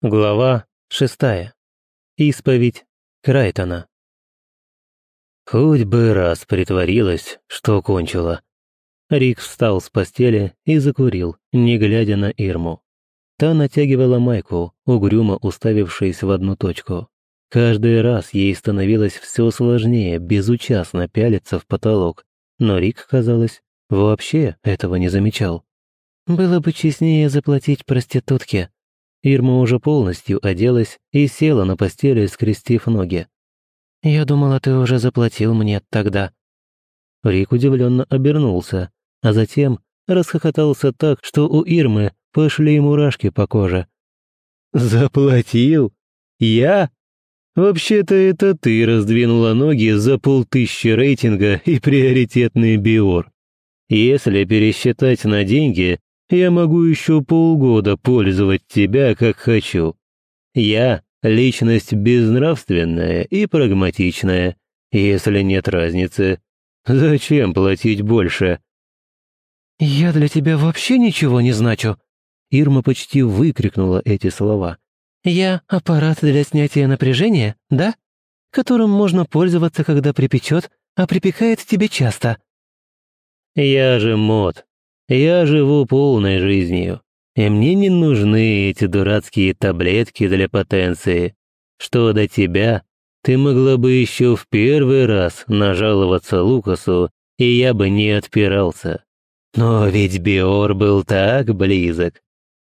Глава шестая. Исповедь Крайтона. Хоть бы раз притворилась, что кончила. Рик встал с постели и закурил, не глядя на Ирму. Та натягивала майку, угрюмо уставившись в одну точку. Каждый раз ей становилось все сложнее безучастно пялиться в потолок, но Рик, казалось, вообще этого не замечал. «Было бы честнее заплатить проститутке», Ирма уже полностью оделась и села на постели, скрестив ноги. «Я думала, ты уже заплатил мне тогда». Рик удивленно обернулся, а затем расхохотался так, что у Ирмы пошли мурашки по коже. «Заплатил? Я? Вообще-то это ты раздвинула ноги за полтыщи рейтинга и приоритетный биор. Если пересчитать на деньги, я могу еще полгода пользовать тебя, как хочу. Я — личность безнравственная и прагматичная. Если нет разницы, зачем платить больше?» «Я для тебя вообще ничего не значу!» Ирма почти выкрикнула эти слова. «Я аппарат для снятия напряжения, да? Которым можно пользоваться, когда припечет, а припекает тебе часто». «Я же мод, я живу полной жизнью, и мне не нужны эти дурацкие таблетки для потенции. Что до тебя, ты могла бы еще в первый раз нажаловаться Лукасу, и я бы не отпирался. Но ведь Биор был так близок.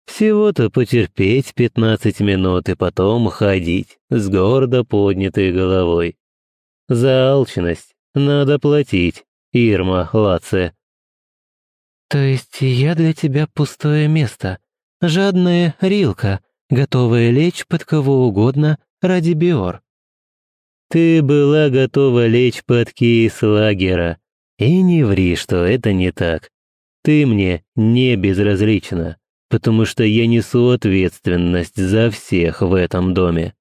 Всего-то потерпеть пятнадцать минут и потом ходить с гордо поднятой головой. За алчность надо платить, Ирма Лаце. «То есть я для тебя пустое место, жадная рилка, готовая лечь под кого угодно ради Биор?» «Ты была готова лечь под кейс лагера, и не ври, что это не так. Ты мне не безразлична, потому что я несу ответственность за всех в этом доме.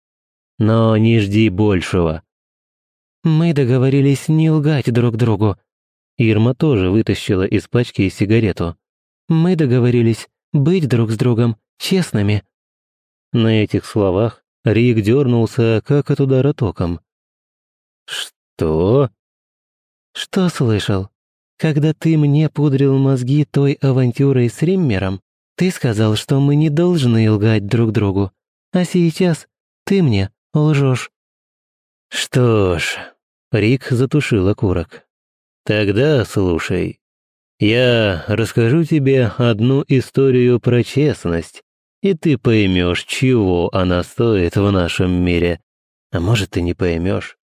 Но не жди большего». «Мы договорились не лгать друг другу», Ирма тоже вытащила из пачки сигарету. «Мы договорились быть друг с другом честными». На этих словах Рик дернулся, как от удара током. «Что?» «Что слышал? Когда ты мне пудрил мозги той авантюрой с Риммером, ты сказал, что мы не должны лгать друг другу, а сейчас ты мне лжешь». «Что ж...» Рик затушил окурок. Тогда слушай. Я расскажу тебе одну историю про честность, и ты поймешь, чего она стоит в нашем мире. А может, ты не поймешь.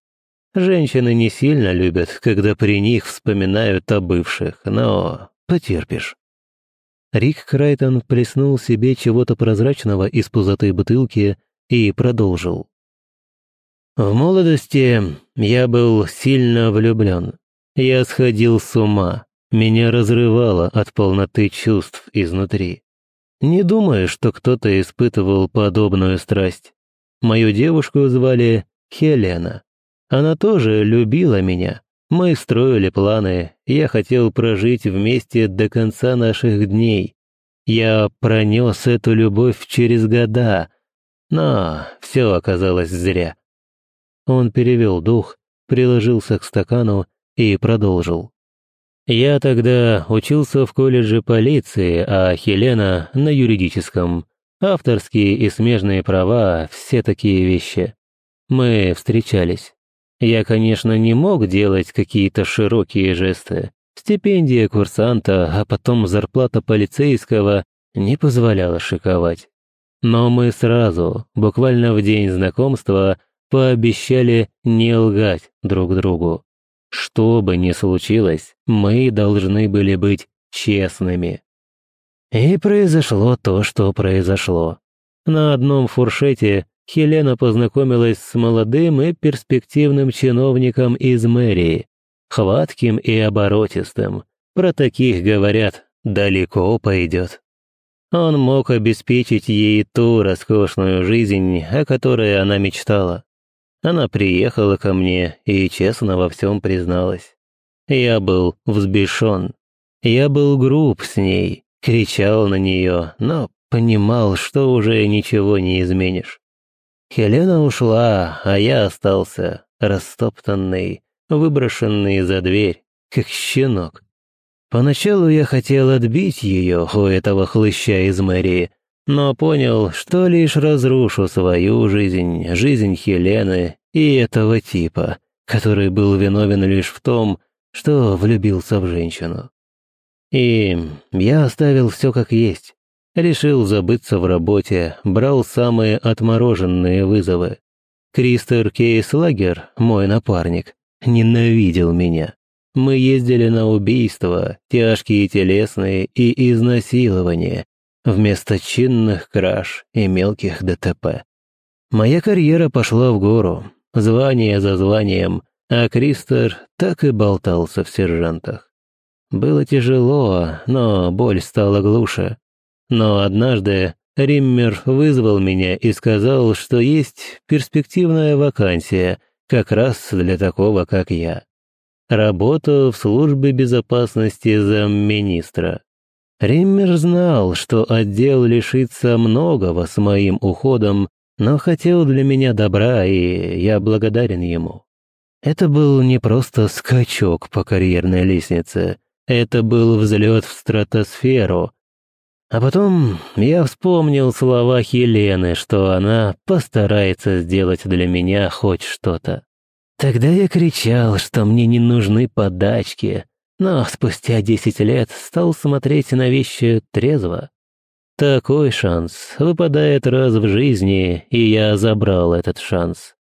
Женщины не сильно любят, когда при них вспоминают о бывших, но потерпишь. Рик Крайтон плеснул себе чего-то прозрачного из пузатой бутылки и продолжил. В молодости я был сильно влюблен. Я сходил с ума, меня разрывало от полноты чувств изнутри. Не думаю, что кто-то испытывал подобную страсть. Мою девушку звали Хелена. Она тоже любила меня. Мы строили планы, я хотел прожить вместе до конца наших дней. Я пронес эту любовь через года, но все оказалось зря. Он перевел дух, приложился к стакану и продолжил. «Я тогда учился в колледже полиции, а Хелена — на юридическом. Авторские и смежные права — все такие вещи. Мы встречались. Я, конечно, не мог делать какие-то широкие жесты. Стипендия курсанта, а потом зарплата полицейского не позволяла шиковать. Но мы сразу, буквально в день знакомства, пообещали не лгать друг другу. Что бы ни случилось, мы должны были быть честными. И произошло то, что произошло. На одном фуршете Хелена познакомилась с молодым и перспективным чиновником из мэрии, хватким и оборотистым. Про таких говорят, далеко пойдет. Он мог обеспечить ей ту роскошную жизнь, о которой она мечтала. Она приехала ко мне и честно во всем призналась. Я был взбешен. Я был груб с ней, кричал на нее, но понимал, что уже ничего не изменишь. Хелена ушла, а я остался, растоптанный, выброшенный за дверь, как щенок. Поначалу я хотел отбить ее у этого хлыща из мэрии, но понял, что лишь разрушу свою жизнь, жизнь Хелены и этого типа, который был виновен лишь в том, что влюбился в женщину. И я оставил все как есть. Решил забыться в работе, брал самые отмороженные вызовы. Кристер Кейслагер, мой напарник, ненавидел меня. Мы ездили на убийства, тяжкие телесные и изнасилования, вместо чинных краж и мелких ДТП. Моя карьера пошла в гору, звание за званием, а Кристер так и болтался в сержантах. Было тяжело, но боль стала глуше. Но однажды Риммер вызвал меня и сказал, что есть перспективная вакансия как раз для такого, как я. Работа в службе безопасности замминистра. Риммер знал, что отдел лишится многого с моим уходом, но хотел для меня добра, и я благодарен ему. Это был не просто скачок по карьерной лестнице, это был взлет в стратосферу. А потом я вспомнил слова Хелены, что она постарается сделать для меня хоть что-то. Тогда я кричал, что мне не нужны подачки, но спустя десять лет стал смотреть на вещи трезво. Такой шанс выпадает раз в жизни, и я забрал этот шанс.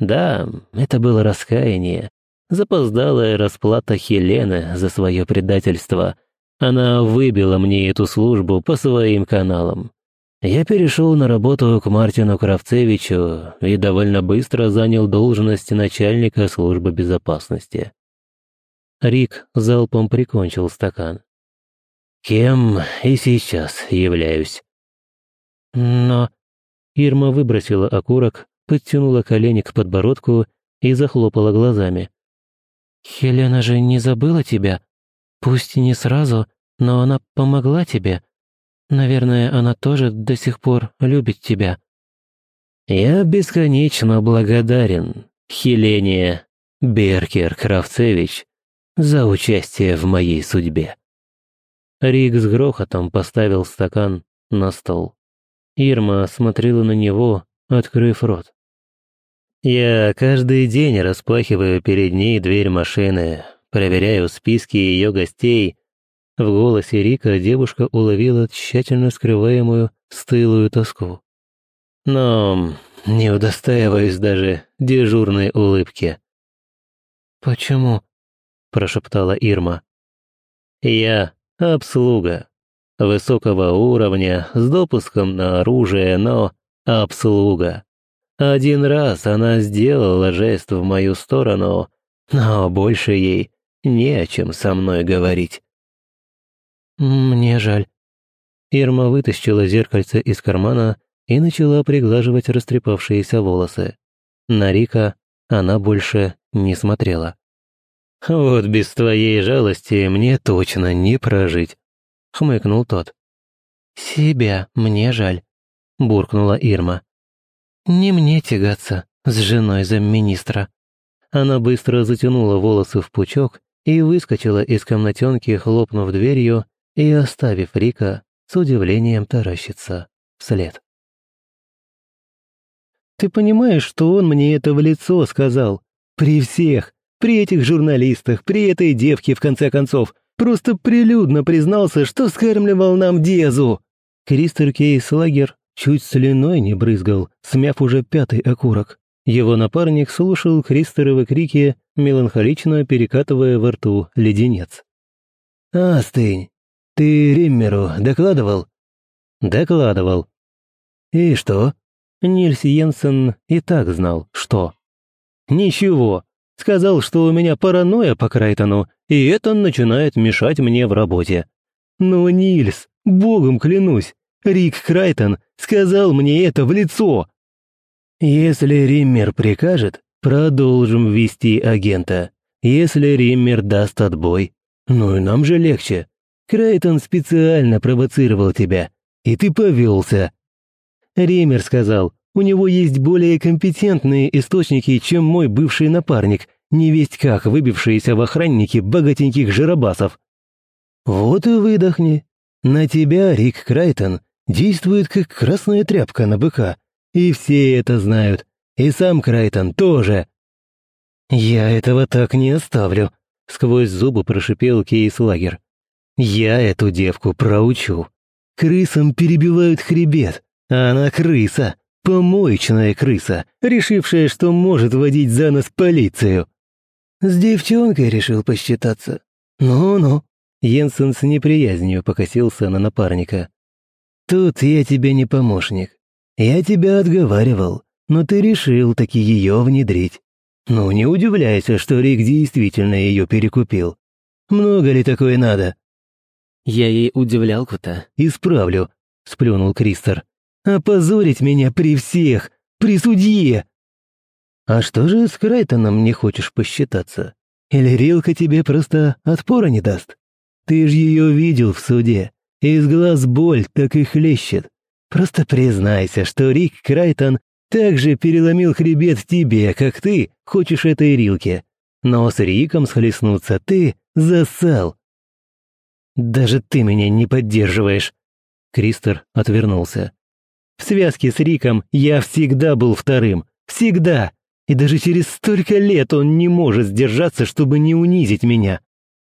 Да, это было раскаяние, запоздалая расплата Хелены за свое предательство. Она выбила мне эту службу по своим каналам. Я перешел на работу к Мартину Кравцевичу и довольно быстро занял должность начальника службы безопасности. Рик залпом прикончил стакан. Кем и сейчас являюсь. Но Ирма выбросила окурок, подтянула колени к подбородку и захлопала глазами. «Хелена же не забыла тебя? Пусть не сразу, но она помогла тебе. Наверное, она тоже до сих пор любит тебя». «Я бесконечно благодарен, Хелене Беркер Кравцевич, за участие в моей судьбе». Рик с грохотом поставил стакан на стол. Ирма смотрела на него, открыв рот. Я каждый день распахиваю перед ней дверь машины, проверяю списки ее гостей. В голосе Рика девушка уловила тщательно скрываемую стылую тоску. Но не удостаиваюсь даже дежурной улыбки. «Почему?» – прошептала Ирма. «Я обслуга. Высокого уровня, с допуском на оружие, но обслуга. Один раз она сделала жест в мою сторону, но больше ей не о чем со мной говорить. «Мне жаль». Ирма вытащила зеркальце из кармана и начала приглаживать растрепавшиеся волосы. На Рика она больше не смотрела. «Вот без твоей жалости мне точно не прожить», — хмыкнул тот. «Себя мне жаль», — буркнула Ирма. Не мне тягаться с женой замминистра. Она быстро затянула волосы в пучок и выскочила из комнатенки, хлопнув дверью и оставив Рика с удивлением таращиться вслед. «Ты понимаешь, что он мне это в лицо сказал? При всех, при этих журналистах, при этой девке, в конце концов, просто прилюдно признался, что скармливал нам Дезу!» Кристер Кейс Лагер чуть слюной не брызгал, смяв уже пятый окурок. Его напарник слушал Кристеровы крики, меланхолично перекатывая во рту леденец. «Остынь! Ты Риммеру докладывал?» «Докладывал». «И что?» Нильс Йенсен и так знал, что. «Ничего. Сказал, что у меня паранойя по Крайтону, и это начинает мешать мне в работе. Но, Нильс, богом клянусь, Рик Крайтон сказал мне это в лицо. Если Риммер прикажет, продолжим вести агента. Если Риммер даст отбой, ну и нам же легче. Крайтон специально провоцировал тебя. и ты повелся. Ремер сказал, у него есть более компетентные источники, чем мой бывший напарник, невесть как выбившиеся в охранники богатеньких жиробасов. Вот и выдохни. На тебя, Рик Крайтон, действует как красная тряпка на быка. И все это знают. И сам Крайтон тоже. «Я этого так не оставлю», — сквозь зубы прошипел Кейс Лагер. «Я эту девку проучу. Крысам перебивают хребет, а она крыса, помоечная крыса, решившая, что может водить за нос полицию». «С девчонкой решил посчитаться. Ну-ну». Йенсен с неприязнью покосился на напарника. «Тут я тебе не помощник. Я тебя отговаривал, но ты решил таки ее внедрить. Ну, не удивляйся, что Рик действительно ее перекупил. Много ли такое надо?» «Я ей удивлялку-то». «Исправлю», — сплюнул Кристор. «Опозорить меня при всех, при судье!» «А что же с Крайтоном не хочешь посчитаться? Или Рилка тебе просто отпора не даст? Ты ж ее видел в суде, из глаз боль так и хлещет. Просто признайся, что Рик Крайтон также переломил хребет тебе, как ты хочешь этой Рилке. Но с Риком схлестнуться ты засал. Даже ты меня не поддерживаешь. Кристер отвернулся. В связке с Риком я всегда был вторым. Всегда. И даже через столько лет он не может сдержаться, чтобы не унизить меня.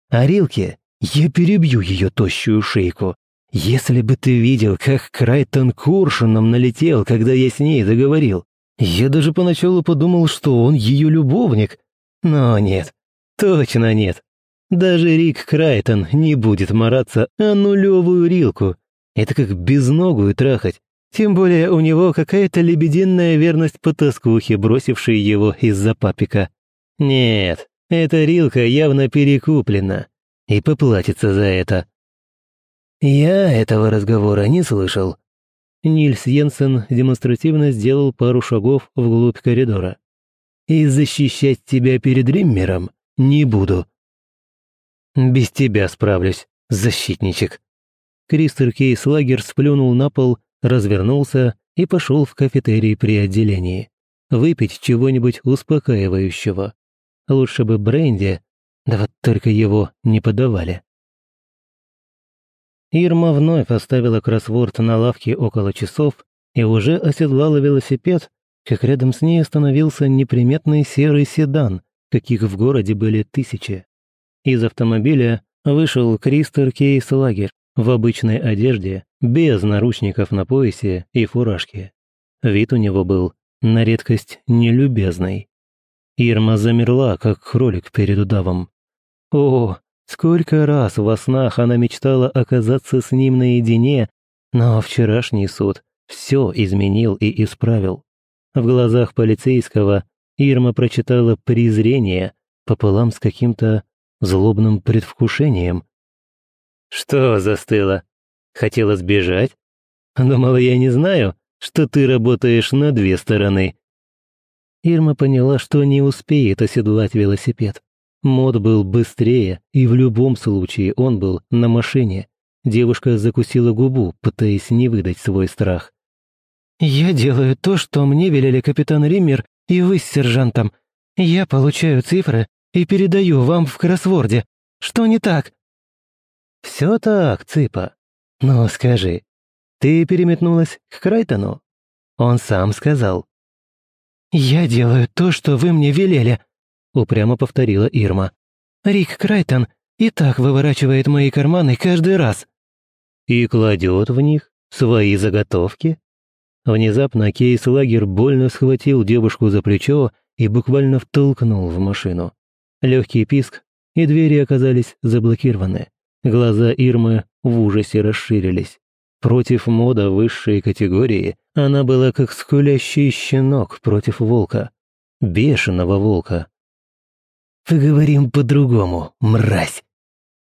А Рилке я перебью ее тощую шейку. Если бы ты видел, как Крайтон куршуном налетел, когда я с ней заговорил. Я даже поначалу подумал, что он ее любовник. Но нет, точно нет. Даже Рик Крайтон не будет мараться о нулевую Рилку. Это как безногую трахать. Тем более у него какая-то лебединая верность по тоскухе, бросившей его из-за папика. Нет, эта Рилка явно перекуплена и поплатится за это. «Я этого разговора не слышал». Нильс Йенсен демонстративно сделал пару шагов вглубь коридора. «И защищать тебя перед Риммером не буду». «Без тебя справлюсь, защитничек». Кристер Кейс Лагер сплюнул на пол, развернулся и пошел в кафетерий при отделении. Выпить чего-нибудь успокаивающего. Лучше бы бренди, да вот только его не подавали. Ирма вновь оставила кроссворд на лавке около часов и уже оседлала велосипед, как рядом с ней остановился неприметный серый седан, каких в городе были тысячи. Из автомобиля вышел Кристер Кейс Лагер в обычной одежде, без наручников на поясе и фуражки. Вид у него был на редкость нелюбезный. Ирма замерла, как кролик перед удавом. О, Сколько раз во снах она мечтала оказаться с ним наедине, но вчерашний суд все изменил и исправил. В глазах полицейского Ирма прочитала презрение пополам с каким-то злобным предвкушением. «Что застыло? Хотела сбежать? Думала, я не знаю, что ты работаешь на две стороны». Ирма поняла, что не успеет оседлать велосипед. Мод был быстрее, и в любом случае он был на машине. Девушка закусила губу, пытаясь не выдать свой страх. «Я делаю то, что мне велели капитан Риммер и вы с сержантом. Я получаю цифры и передаю вам в кроссворде. Что не так?» «Все так, Цыпа. Но скажи, ты переметнулась к Крайтону?» Он сам сказал. «Я делаю то, что вы мне велели», упрямо повторила Ирма. «Рик Крайтон и так выворачивает мои карманы каждый раз». «И кладет в них свои заготовки?» Внезапно Кейс Лагер больно схватил девушку за плечо и буквально втолкнул в машину. Легкий писк, и двери оказались заблокированы. Глаза Ирмы в ужасе расширились. Против мода высшей категории она была как скулящий щенок против волка. Бешеного волка, «Поговорим по-другому, мразь!»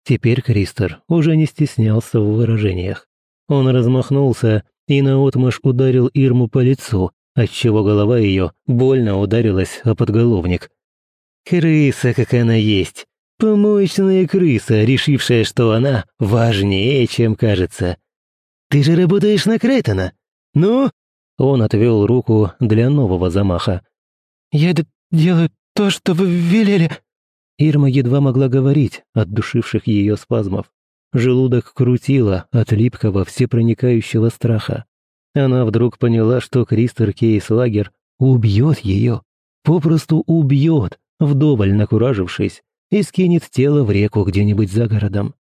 Теперь Кристор уже не стеснялся в выражениях. Он размахнулся и наотмашь ударил Ирму по лицу, отчего голова ее больно ударилась о подголовник. «Крыса, как она есть! Помоечная крыса, решившая, что она важнее, чем кажется. ты же работаешь на Крейтона. Ну?» Он отвел руку для нового замаха. «Я делаю то, что вы велели». Ирма едва могла говорить от душивших ее спазмов. Желудок крутило от липкого всепроникающего страха. Она вдруг поняла, что Кристер Кейслагер убьет ее. Попросту убьет, вдоволь накуражившись, и скинет тело в реку где-нибудь за городом.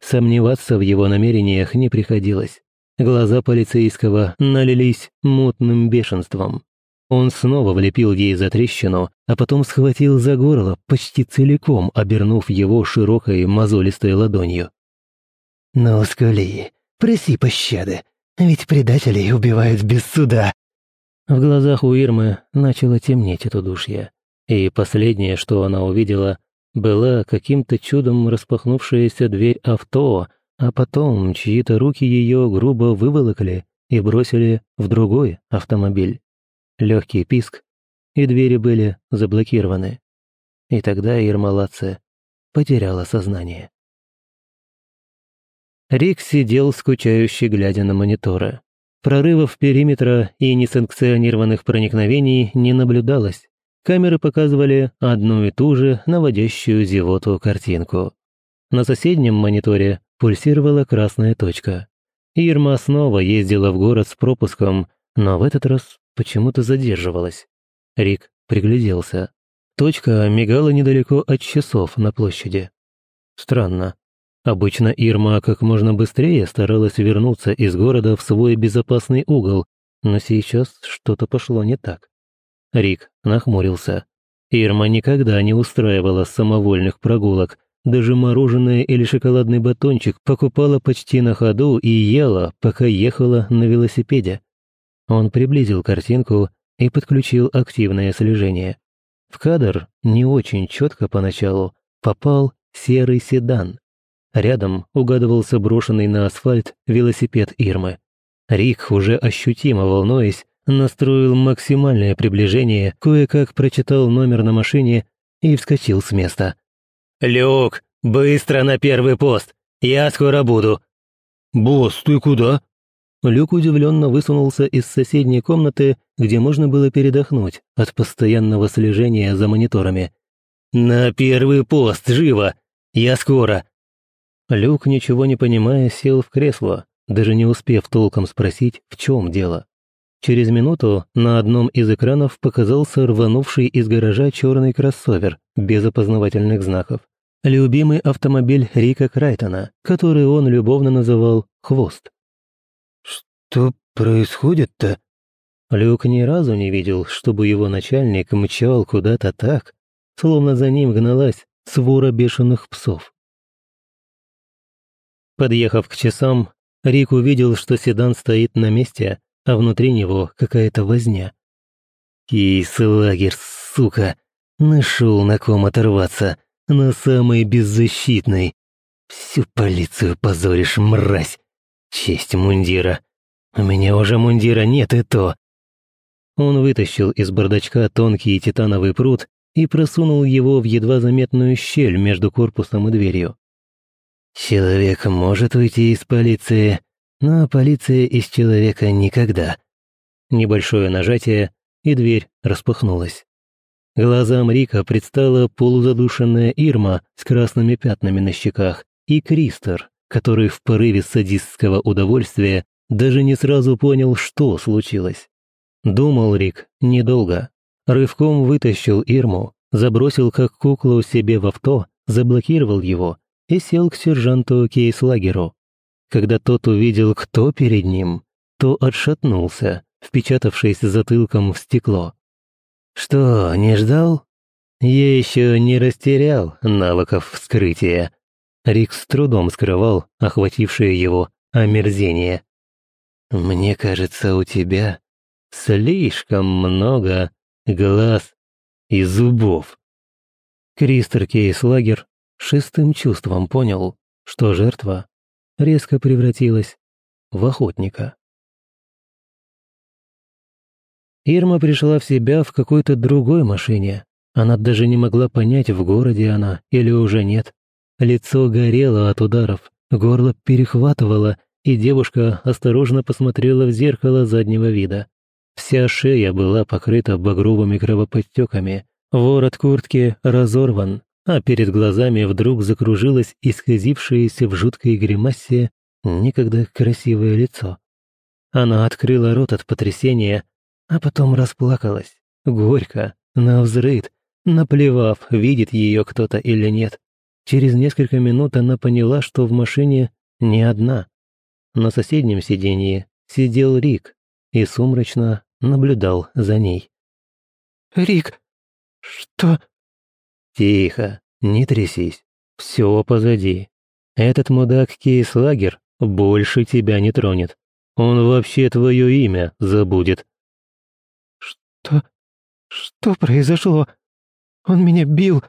Сомневаться в его намерениях не приходилось. Глаза полицейского налились мутным бешенством. Он снова влепил ей за трещину, а потом схватил за горло, почти целиком обернув его широкой мозолистой ладонью. «Ну, скули, проси пощады, ведь предателей убивают без суда». В глазах у Ирмы начало темнеть от удушья, и последнее, что она увидела, была каким-то чудом распахнувшаяся дверь авто, а потом чьи-то руки ее грубо выволокли и бросили в другой автомобиль. Легкий писк, и двери были заблокированы. И тогда Ирма Лаци потеряла сознание. Рик сидел, скучающий, глядя на мониторы. Прорывов периметра и несанкционированных проникновений не наблюдалось. Камеры показывали одну и ту же наводящую зевоту картинку. На соседнем мониторе пульсировала красная точка. Ирма снова ездила в город с пропуском, но в этот раз почему-то задерживалась. Рик пригляделся. Точка мигала недалеко от часов на площади. Странно. Обычно Ирма как можно быстрее старалась вернуться из города в свой безопасный угол, но сейчас что-то пошло не так. Рик нахмурился. Ирма никогда не устраивала самовольных прогулок, даже мороженое или шоколадный батончик покупала почти на ходу и ела, пока ехала на велосипеде. Он приблизил картинку и подключил активное слежение. В кадр не очень четко поначалу попал серый седан. Рядом угадывался брошенный на асфальт велосипед Ирмы. Рик, уже ощутимо волнуясь, настроил максимальное приближение, кое-как прочитал номер на машине и вскочил с места. «Люк, быстро на первый пост! Я скоро буду!» «Босс, ты куда?» Люк удивленно высунулся из соседней комнаты, где можно было передохнуть от постоянного слежения за мониторами. «На первый пост, живо! Я скоро!» Люк, ничего не понимая, сел в кресло, даже не успев толком спросить, в чем дело. Через минуту на одном из экранов показался рванувший из гаража черный кроссовер без опознавательных знаков. Любимый автомобиль Рика Крайтона, который он любовно называл «Хвост». «Что происходит-то?» Люк ни разу не видел, чтобы его начальник мчал куда-то так, словно за ним гналась свора бешеных псов. Подъехав к часам, Рик увидел, что седан стоит на месте, а внутри него какая-то возня. «Кейс-лагерь, сука! Нашел на ком оторваться, на самый беззащитный. Всю полицию позоришь, мразь! Честь мундира! У меня уже мундира нет и то!» Он вытащил из бардачка тонкий титановый пруд и просунул его в едва заметную щель между корпусом и дверью. «Человек может уйти из полиции, но полиция из человека никогда. Небольшое нажатие, и дверь распахнулась. Глазам Рика предстала полузадушенная Ирма с красными пятнами на щеках и Кристер, который в порыве садистского удовольствия даже не сразу понял, что случилось. Думал Рик недолго. Рывком вытащил Ирму, забросил как куклу себе в авто, заблокировал его и сел к сержанту Кейслагеру. Когда тот увидел, кто перед ним, то отшатнулся, впечатавшись затылком в стекло. «Что, не ждал?» «Я еще не растерял навыков вскрытия». Рик с трудом скрывал охватившее его омерзение. «Мне кажется, у тебя слишком много глаз и зубов». Кристер Кейслагер шестым чувством понял, что жертва резко превратилась в охотника. Ирма пришла в себя в какой-то другой машине. Она даже не могла понять, в городе она или уже нет. Лицо горело от ударов, горло перехватывало, и девушка осторожно посмотрела в зеркало заднего вида. Вся шея была покрыта багровыми кровоподтеками, ворот куртки разорван, а перед глазами вдруг закружилось исказившееся в жуткой гримасе некогда красивое лицо. Она открыла рот от потрясения, а потом расплакалась, горько, навзрыд, наплевав, видит ее кто-то или нет. Через несколько минут она поняла, что в машине не одна. На соседнем сиденье сидел Рик и сумрачно наблюдал за ней. «Рик, что?» «Тихо, не трясись. Все позади. Этот мудак Кейслагер больше тебя не тронет. Он вообще твое имя забудет». «Что? Что произошло? Он меня бил».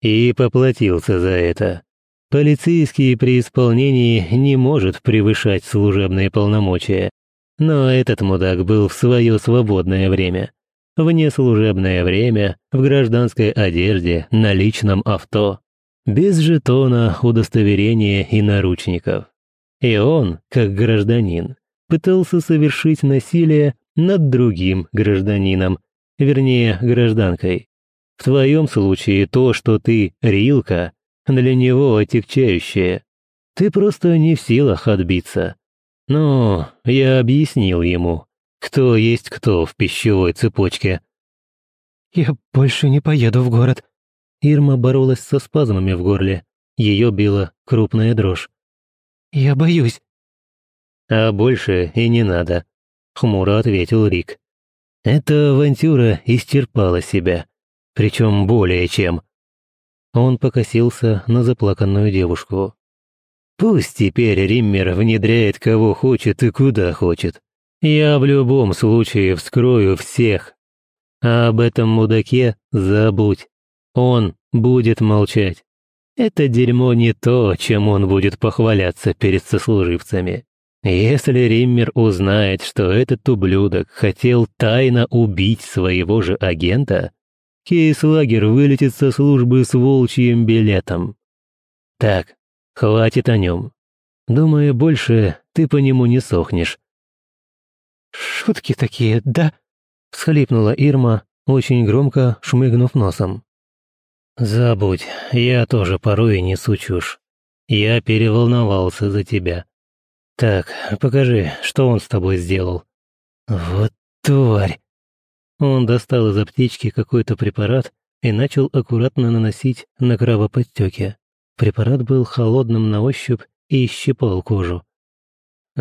И поплатился за это. Полицейский при исполнении не может превышать служебные полномочия. Но этот мудак был в свое свободное время. В неслужебное время, в гражданской одежде, на личном авто. Без жетона, удостоверения и наручников. И он, как гражданин, пытался совершить насилие над другим гражданином, вернее, гражданкой. В твоем случае то, что ты рилка, для него отягчающее. Ты просто не в силах отбиться. Но я объяснил ему, кто есть кто в пищевой цепочке. «Я больше не поеду в город». Ирма боролась со спазмами в горле. Ее била крупная дрожь. «Я боюсь». «А больше и не надо», — хмуро ответил Рик. «Эта авантюра исчерпала себя, причем более чем». Он покосился на заплаканную девушку. «Пусть теперь Риммер внедряет кого хочет и куда хочет. Я в любом случае вскрою всех. А об этом мудаке забудь. Он будет молчать. Это дерьмо не то, чем он будет похваляться перед сослуживцами. Если Риммер узнает, что этот ублюдок хотел тайно убить своего же агента, Кейслагер вылетит со службы с волчьим билетом. Так, хватит о нем. Думаю, больше ты по нему не сохнешь. «Шутки такие, да?» — всхлипнула Ирма, очень громко шмыгнув носом. «Забудь, я тоже порой несу чушь. Я переволновался за тебя. Так, покажи, что он с тобой сделал». «Вот тварь!» Он достал из аптечки какой-то препарат и начал аккуратно наносить на кровоподтеки. Препарат был холодным на ощупь и щипал кожу.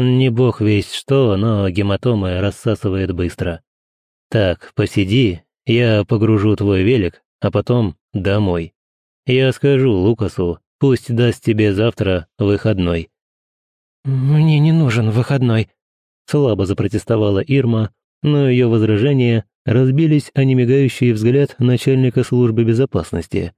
Не бог весть что, но гематомы рассасывает быстро. Так, посиди, я погружу твой велик, а потом домой. Я скажу Лукасу, пусть даст тебе завтра выходной». «Мне не нужен выходной», — слабо запротестовала Ирма, но ее возражения разбились о немигающий взгляд начальника службы безопасности.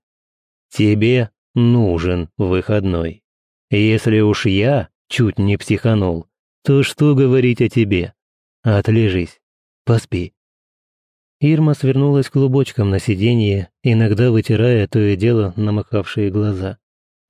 «Тебе нужен выходной. Если уж я чуть не психанул, то что говорить о тебе? Отлежись, поспи». Ирма свернулась клубочком на сиденье, иногда вытирая то и дело намокавшие глаза.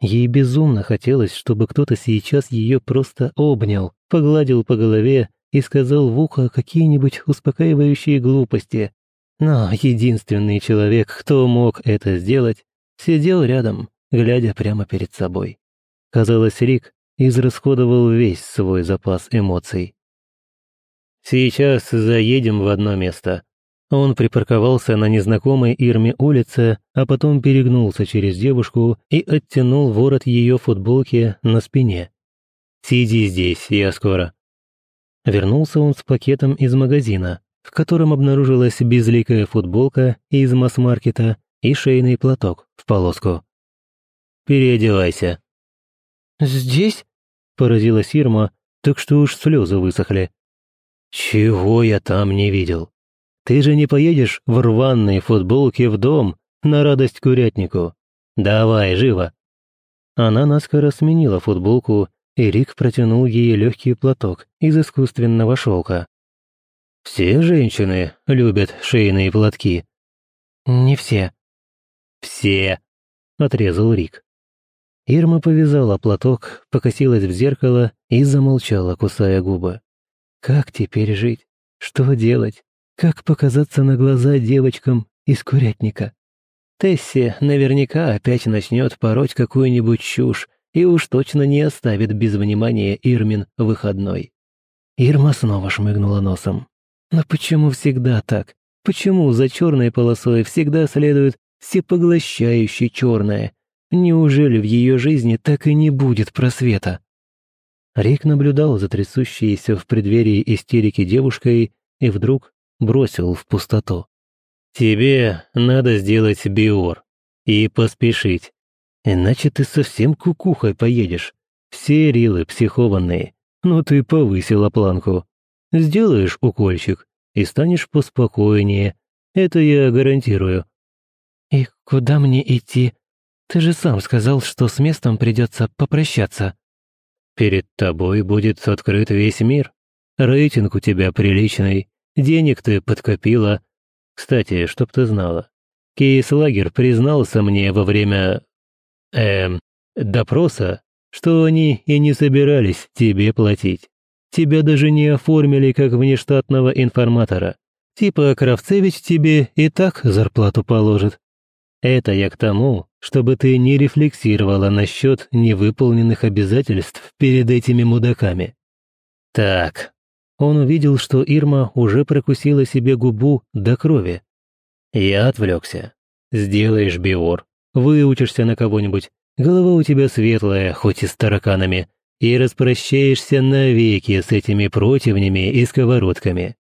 Ей безумно хотелось, чтобы кто-то сейчас ее просто обнял, погладил по голове и сказал в ухо какие-нибудь успокаивающие глупости. Но единственный человек, кто мог это сделать, сидел рядом, глядя прямо перед собой. Казалось, Рик израсходовал весь свой запас эмоций. «Сейчас заедем в одно место». Он припарковался на незнакомой Ирме улице, а потом перегнулся через девушку и оттянул ворот ее футболки на спине. «Сиди здесь, я скоро». Вернулся он с пакетом из магазина, в котором обнаружилась безликая футболка из масс-маркета и шейный платок в полоску. «Переодевайся». «Здесь?» – поразилась Ирма, так что уж слезы высохли. «Чего я там не видел? Ты же не поедешь в рваной футболке в дом на радость курятнику. Давай, живо!» Она наскоро сменила футболку и Рик протянул ей легкий платок из искусственного шелка. «Все женщины любят шейные платки?» «Не все». «Все», — отрезал Рик. Ирма повязала платок, покосилась в зеркало и замолчала, кусая губы. Как теперь жить? Что делать? Как показаться на глаза девочкам из курятника? Тесси наверняка опять начнет пороть какую-нибудь чушь и уж точно не оставит без внимания Ирмин выходной. Ирма снова шмыгнула носом. Но почему всегда так? Почему за черной полосой всегда следует всепоглощающее черное? Неужели в ее жизни так и не будет просвета? Рик наблюдал за трясущейся в преддверии истерики девушкой и вдруг бросил в пустоту. «Тебе надо сделать биор и поспешить, иначе ты совсем кукухой поедешь. Все рилы психованные, но ты повысила планку. Сделаешь укольчик и станешь поспокойнее, это я гарантирую». «И куда мне идти? Ты же сам сказал, что с местом придется попрощаться». «Перед тобой будет открыт весь мир. Рейтинг у тебя приличный, денег ты подкопила, кстати, чтоб ты знала, Кейс-лагер признался мне во время... эм... допроса, что они и не собирались тебе платить. Тебя даже не оформили как внештатного информатора. Типа Кравцевич тебе и так зарплату положит. Это я к тому, чтобы ты не рефлексировала насчет невыполненных обязательств перед этими мудаками. Так, он увидел, что Ирма уже прокусила себе губу до крови. «Я отвлекся. Сделаешь биор, выучишься на кого-нибудь, голова у тебя светлая, хоть и с тараканами, и распрощаешься навеки с этими противнями и сковородками.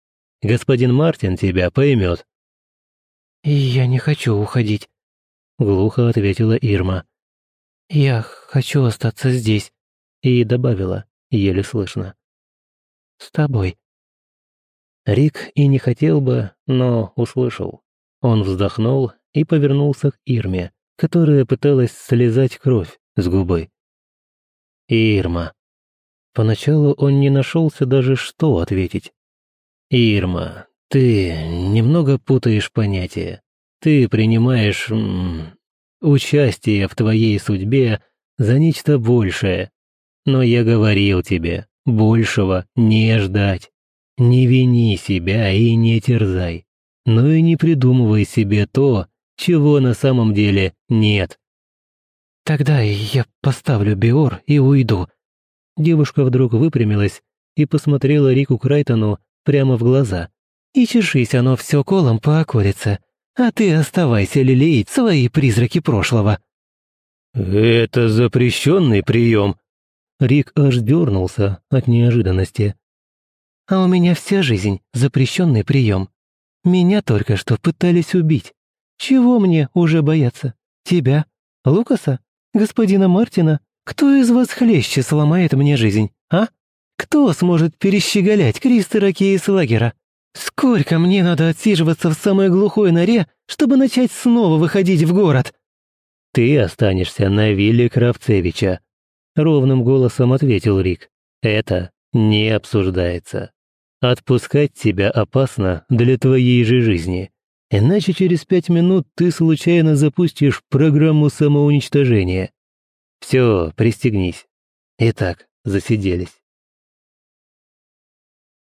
Господин Мартин тебя поймет». «Я не хочу уходить», — глухо ответила Ирма. «Я хочу остаться здесь», — и добавила, еле слышно с тобой». Рик и не хотел бы, но услышал. Он вздохнул и повернулся к Ирме, которая пыталась слезать кровь с губы. «Ирма». Поначалу он не нашелся даже что ответить. «Ирма, ты немного путаешь понятия. Ты принимаешь м, участие в твоей судьбе за нечто большее. Но я говорил тебе, Большего не ждать. Не вини себя и не терзай. Но и не придумывай себе то, чего на самом деле нет. «Тогда я поставлю Биор и уйду». Девушка вдруг выпрямилась и посмотрела Рику Крайтону прямо в глаза. «И чешись оно все колом по околице, а ты оставайся лелеять свои призраки прошлого». «Это запрещенный прием», Рик аж дернулся от неожиданности. «А у меня вся жизнь — запрещенный прием. Меня только что пытались убить. Чего мне уже бояться? Тебя? Лукаса? Господина Мартина? Кто из вас хлеще сломает мне жизнь, а? Кто сможет перещеголять Кристера Кейслагера? Сколько мне надо отсиживаться в самой глухой норе, чтобы начать снова выходить в город?» «Ты останешься на вилле Кравцевича», Ровным голосом ответил Рик. «Это не обсуждается. Отпускать тебя опасно для твоей же жизни. Иначе через пять минут ты случайно запустишь программу самоуничтожения. Все, пристегнись. Итак, засиделись.